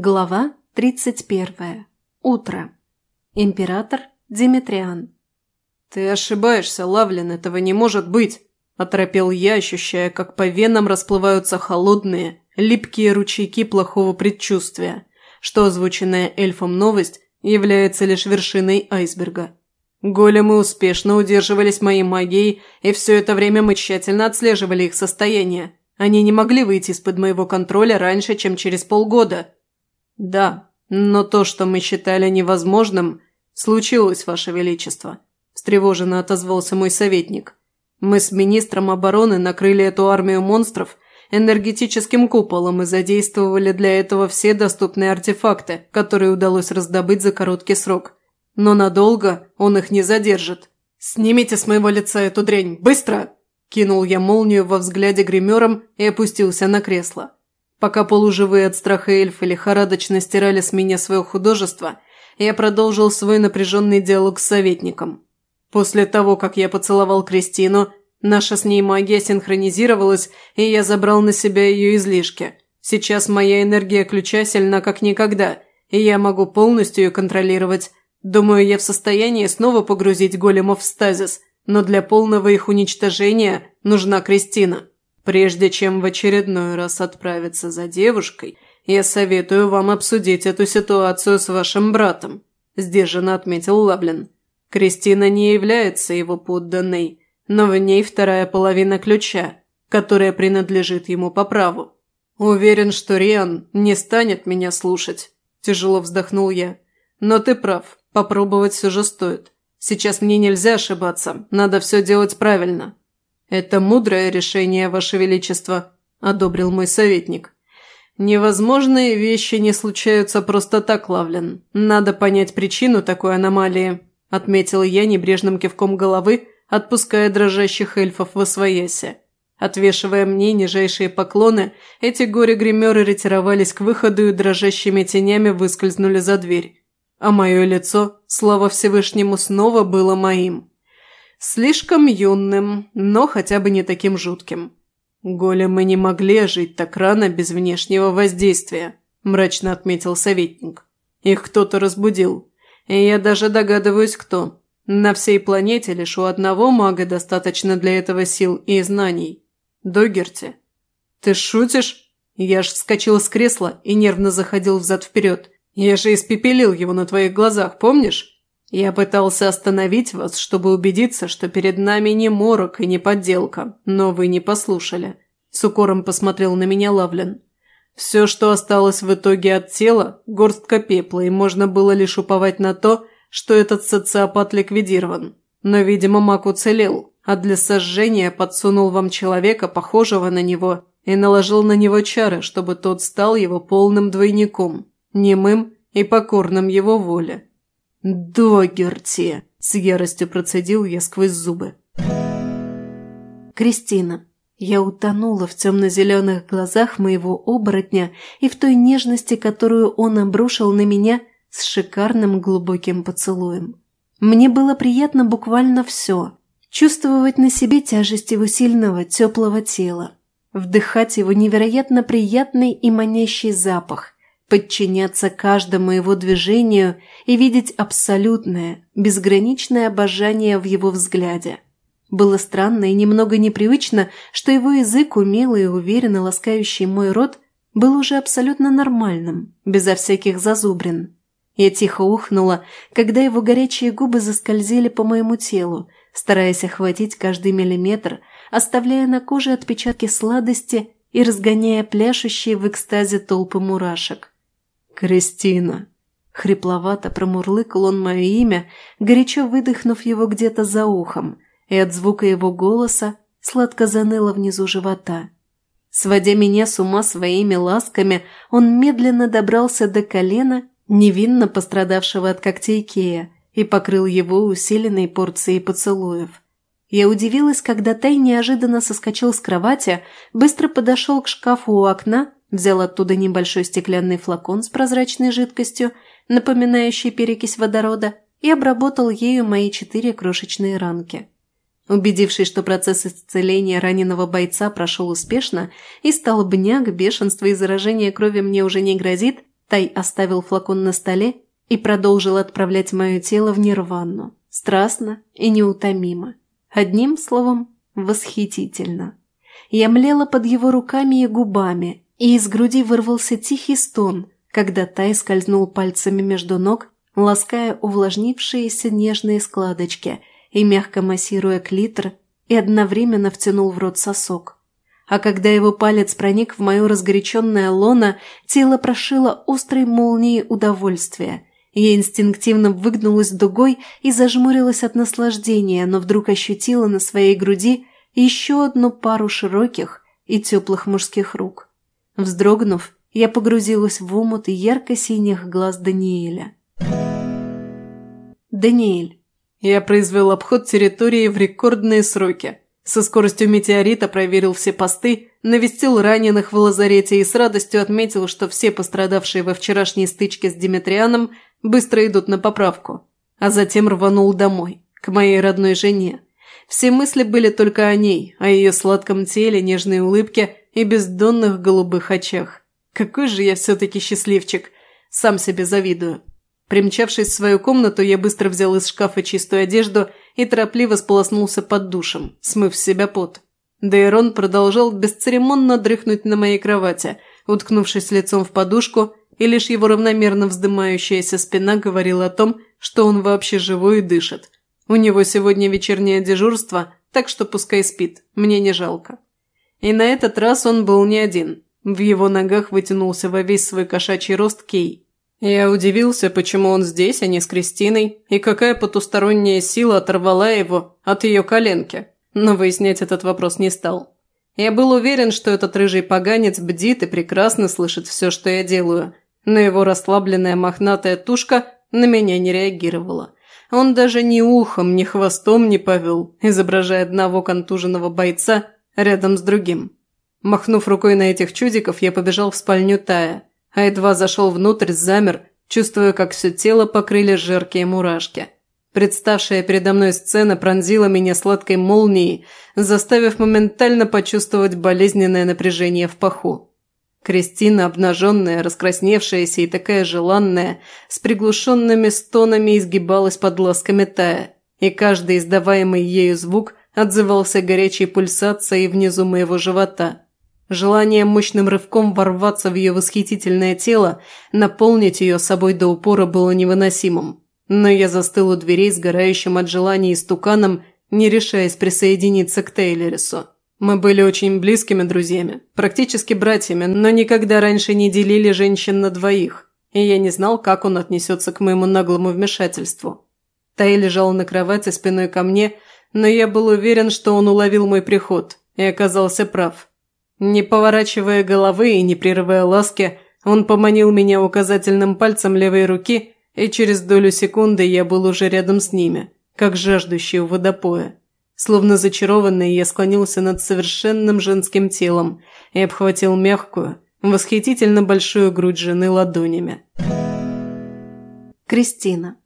Глава 31. Утро. Император Димитриан. «Ты ошибаешься, Лавлин, этого не может быть!» – оторопел я, ощущая, как по венам расплываются холодные, липкие ручейки плохого предчувствия, что озвученная эльфом новость является лишь вершиной айсберга. Големы успешно удерживались моей магией, и все это время мы тщательно отслеживали их состояние. Они не могли выйти из-под моего контроля раньше, чем через полгода – «Да, но то, что мы считали невозможным, случилось, Ваше Величество», – встревоженно отозвался мой советник. «Мы с министром обороны накрыли эту армию монстров энергетическим куполом и задействовали для этого все доступные артефакты, которые удалось раздобыть за короткий срок. Но надолго он их не задержит. «Снимите с моего лица эту дрянь! Быстро!» Кинул я молнию во взгляде гримером и опустился на кресло. Пока полуживые от страха эльфы лихорадочно стирали с меня свое художество, я продолжил свой напряженный диалог с советником. После того, как я поцеловал Кристину, наша с ней магия синхронизировалась, и я забрал на себя ее излишки. Сейчас моя энергия ключа сильна как никогда, и я могу полностью ее контролировать. Думаю, я в состоянии снова погрузить големов в стазис, но для полного их уничтожения нужна Кристина. Прежде чем в очередной раз отправиться за девушкой, я советую вам обсудить эту ситуацию с вашим братом», – сдержанно отметил Лаблин. «Кристина не является его подданной, но в ней вторая половина ключа, которая принадлежит ему по праву. Уверен, что Риан не станет меня слушать», – тяжело вздохнул я. «Но ты прав, попробовать все же стоит. Сейчас мне нельзя ошибаться, надо все делать правильно». «Это мудрое решение, Ваше Величество», – одобрил мой советник. «Невозможные вещи не случаются просто так, Лавлен. Надо понять причину такой аномалии», – отметил я небрежным кивком головы, отпуская дрожащих эльфов в освояси. Отвешивая мне нижайшие поклоны, эти горе-гримеры ретировались к выходу и дрожащими тенями выскользнули за дверь. А мое лицо, слава Всевышнему, снова было моим. Слишком юным, но хотя бы не таким жутким. «Големы не могли жить так рано без внешнего воздействия», – мрачно отметил советник. «Их кто-то разбудил. И я даже догадываюсь, кто. На всей планете лишь у одного мага достаточно для этого сил и знаний. Догерти». «Ты шутишь?» Я ж вскочил с кресла и нервно заходил взад-вперед. «Я же испепелил его на твоих глазах, помнишь?» Я пытался остановить вас, чтобы убедиться, что перед нами не морок и не подделка, но вы не послушали. С укором посмотрел на меня Лавлен. Все, что осталось в итоге от тела – горстка пепла, и можно было лишь уповать на то, что этот социопат ликвидирован. Но, видимо, маг уцелел, а для сожжения подсунул вам человека, похожего на него, и наложил на него чары, чтобы тот стал его полным двойником, немым и покорным его воле. «Догерти!» – с яростью процедил я сквозь зубы. «Кристина, я утонула в темно-зеленых глазах моего оборотня и в той нежности, которую он обрушил на меня с шикарным глубоким поцелуем. Мне было приятно буквально все. Чувствовать на себе тяжесть его сильного, теплого тела. Вдыхать его невероятно приятный и манящий запах подчиняться каждому его движению и видеть абсолютное, безграничное обожание в его взгляде. Было странно и немного непривычно, что его язык, умелый и уверенно ласкающий мой рот, был уже абсолютно нормальным, безо всяких зазубрин. Я тихо ухнула, когда его горячие губы заскользили по моему телу, стараясь охватить каждый миллиметр, оставляя на коже отпечатки сладости и разгоняя пляшущие в экстазе толпы мурашек. «Кристина!» Хрипловато промурлыкал он мое имя, горячо выдохнув его где-то за ухом, и от звука его голоса сладко заныло внизу живота. Сводя меня с ума своими ласками, он медленно добрался до колена, невинно пострадавшего от когтей Кея, и покрыл его усиленной порцией поцелуев. Я удивилась, когда Тай неожиданно соскочил с кровати, быстро подошел к шкафу у окна взял оттуда небольшой стеклянный флакон с прозрачной жидкостью, напоминающей перекись водорода, и обработал ею мои четыре крошечные ранки. Убедившись, что процесс исцеления раненого бойца прошел успешно и стал бняк, бешенство и заражение крови мне уже не грозит, Тай оставил флакон на столе и продолжил отправлять мое тело в нирвану, страстно и неутомимо. Одним словом, восхитительно. Я млела под его руками и губами, и из груди вырвался тихий стон, когда Тай скользнул пальцами между ног, лаская увлажнившиеся нежные складочки и мягко массируя клитор, и одновременно втянул в рот сосок. А когда его палец проник в мое разгоряченное лоно, тело прошило острой молнией удовольствия. Я инстинктивно выгнулась дугой и зажмурилась от наслаждения, но вдруг ощутила на своей груди еще одну пару широких и теплых мужских рук. Вздрогнув, я погрузилась в омут ярко-синих глаз Даниэля. Даниэль. Я произвел обход территории в рекордные сроки. Со скоростью метеорита проверил все посты, навестил раненых в лазарете и с радостью отметил, что все пострадавшие во вчерашней стычке с Димитрианом быстро идут на поправку. А затем рванул домой, к моей родной жене. Все мысли были только о ней, о ее сладком теле, нежной улыбке и бездонных голубых очах. Какой же я все-таки счастливчик. Сам себе завидую. Примчавшись в свою комнату, я быстро взял из шкафа чистую одежду и торопливо сполоснулся под душем, смыв с себя пот. Дейрон продолжал бесцеремонно дрыхнуть на моей кровати, уткнувшись лицом в подушку, и лишь его равномерно вздымающаяся спина говорила о том, что он вообще живой и дышит. У него сегодня вечернее дежурство, так что пускай спит, мне не жалко. И на этот раз он был не один. В его ногах вытянулся во весь свой кошачий рост Кей. Я удивился, почему он здесь, а не с Кристиной, и какая потусторонняя сила оторвала его от ее коленки, но выяснять этот вопрос не стал. Я был уверен, что этот рыжий поганец бдит и прекрасно слышит все, что я делаю, но его расслабленная мохнатая тушка на меня не реагировала. Он даже ни ухом, ни хвостом не повел, изображая одного контуженного бойца рядом с другим. Махнув рукой на этих чудиков, я побежал в спальню Тая, а едва зашел внутрь, замер, чувствуя, как все тело покрыли жаркие мурашки. Представшая передо мной сцена пронзила меня сладкой молнией, заставив моментально почувствовать болезненное напряжение в паху. Кристина, обнаженная, раскрасневшаяся и такая желанная, с приглушенными стонами изгибалась под ласками Тая, и каждый издаваемый ею звук отзывался горячей пульсацией внизу моего живота. Желание мощным рывком ворваться в ее восхитительное тело, наполнить ее собой до упора было невыносимым. Но я застыл у дверей, сгорающим от желания истуканом, не решаясь присоединиться к Тейлерису. Мы были очень близкими друзьями, практически братьями, но никогда раньше не делили женщин на двоих, и я не знал, как он отнесется к моему наглому вмешательству. Тай лежал на кровати спиной ко мне, но я был уверен, что он уловил мой приход, и оказался прав. Не поворачивая головы и не прерывая ласки, он поманил меня указательным пальцем левой руки, и через долю секунды я был уже рядом с ними, как жаждущий у водопоя. Словно зачарованный, я склонился над совершенным женским телом и обхватил мягкую, восхитительно большую грудь жены ладонями. Кристина.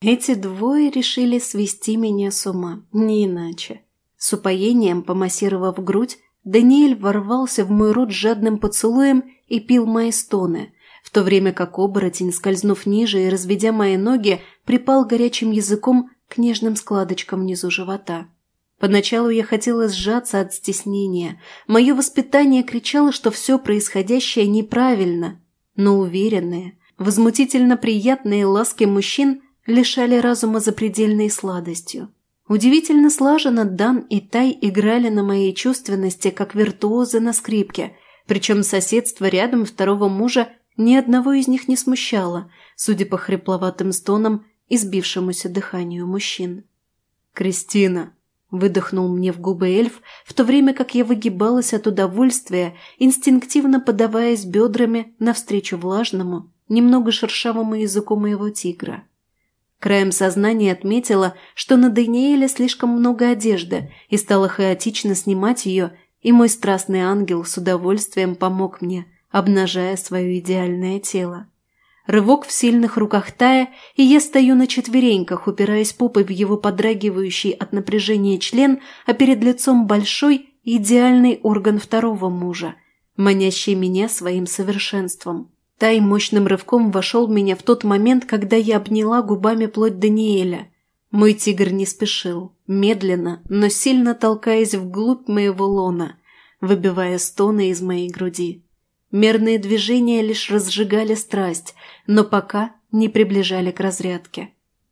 Эти двое решили свести меня с ума, не иначе. С упоением, помассировав грудь, Даниэль ворвался в мой рот жадным поцелуем и пил мои стоны, в то время как оборотень, скользнув ниже и разведя мои ноги, припал горячим языком к нежным складочкам внизу живота. Поначалу я хотела сжаться от стеснения. Мое воспитание кричало, что все происходящее неправильно. Но уверенные, возмутительно приятные ласки мужчин лишали разума запредельной сладостью. Удивительно слаженно Дан и Тай играли на моей чувственности, как виртуозы на скрипке, причем соседство рядом второго мужа ни одного из них не смущало, судя по хрипловатым стонам и сбившемуся дыханию мужчин. «Кристина!» – выдохнул мне в губы эльф, в то время как я выгибалась от удовольствия, инстинктивно подаваясь бедрами навстречу влажному, немного шершавому языку моего тигра. Краем сознания отметила, что на Даниэле слишком много одежды, и стала хаотично снимать ее, и мой страстный ангел с удовольствием помог мне, обнажая свое идеальное тело. Рывок в сильных руках Тая, и я стою на четвереньках, упираясь попой в его подрагивающий от напряжения член, а перед лицом большой, идеальный орган второго мужа, манящий меня своим совершенством. Тай мощным рывком вошел в меня в тот момент, когда я обняла губами плоть Даниэля. Мой тигр не спешил, медленно, но сильно толкаясь вглубь моего лона, выбивая стоны из моей груди. Мерные движения лишь разжигали страсть, но пока не приближали к разрядке.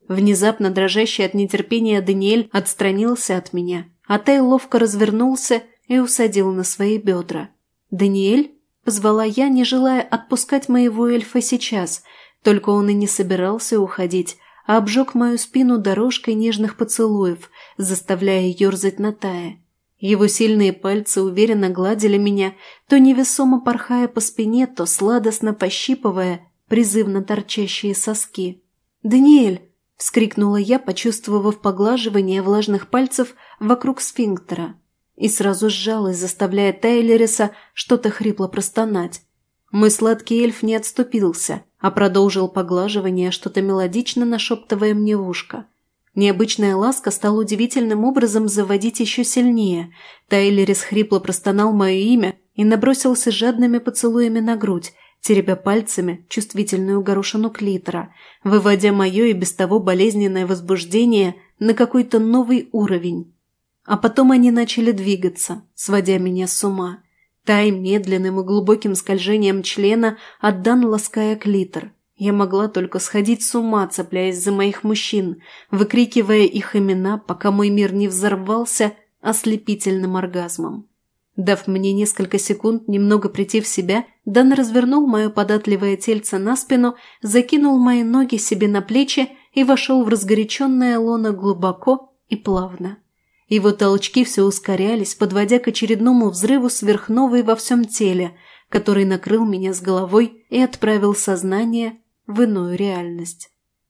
Внезапно дрожащий от нетерпения Даниэль отстранился от меня, а Тай ловко развернулся и усадил на свои бедра. «Даниэль?» – позвала я, не желая отпускать моего эльфа сейчас, только он и не собирался уходить, а обжег мою спину дорожкой нежных поцелуев, заставляя ерзать на Тае. Его сильные пальцы уверенно гладили меня, то невесомо порхая по спине, то сладостно пощипывая призывно торчащие соски. «Даниэль!» – вскрикнула я, почувствовав поглаживание влажных пальцев вокруг сфинктера. И сразу сжалась, заставляя Тайлериса что-то хрипло простонать. Мой сладкий эльф не отступился, а продолжил поглаживание, что-то мелодично нашептывая мне в ушко – Необычная ласка стала удивительным образом заводить еще сильнее. Тайлерис хрипло простонал мое имя и набросился жадными поцелуями на грудь, теребя пальцами чувствительную горошину клитора, выводя мое и без того болезненное возбуждение на какой-то новый уровень. А потом они начали двигаться, сводя меня с ума. Тай медленным и глубоким скольжением члена отдан лаская клитор – я могла только сходить с ума, цепляясь за моих мужчин, выкрикивая их имена, пока мой мир не взорвался ослепительным оргазмом. Дав мне несколько секунд немного прийти в себя, Дан развернул мое податливое тельце на спину, закинул мои ноги себе на плечи и вошел в разгоряченное лоно глубоко и плавно. Его толчки все ускорялись, подводя к очередному взрыву сверхновой во всем теле, который накрыл меня с головой и отправил сознание в иную реальность.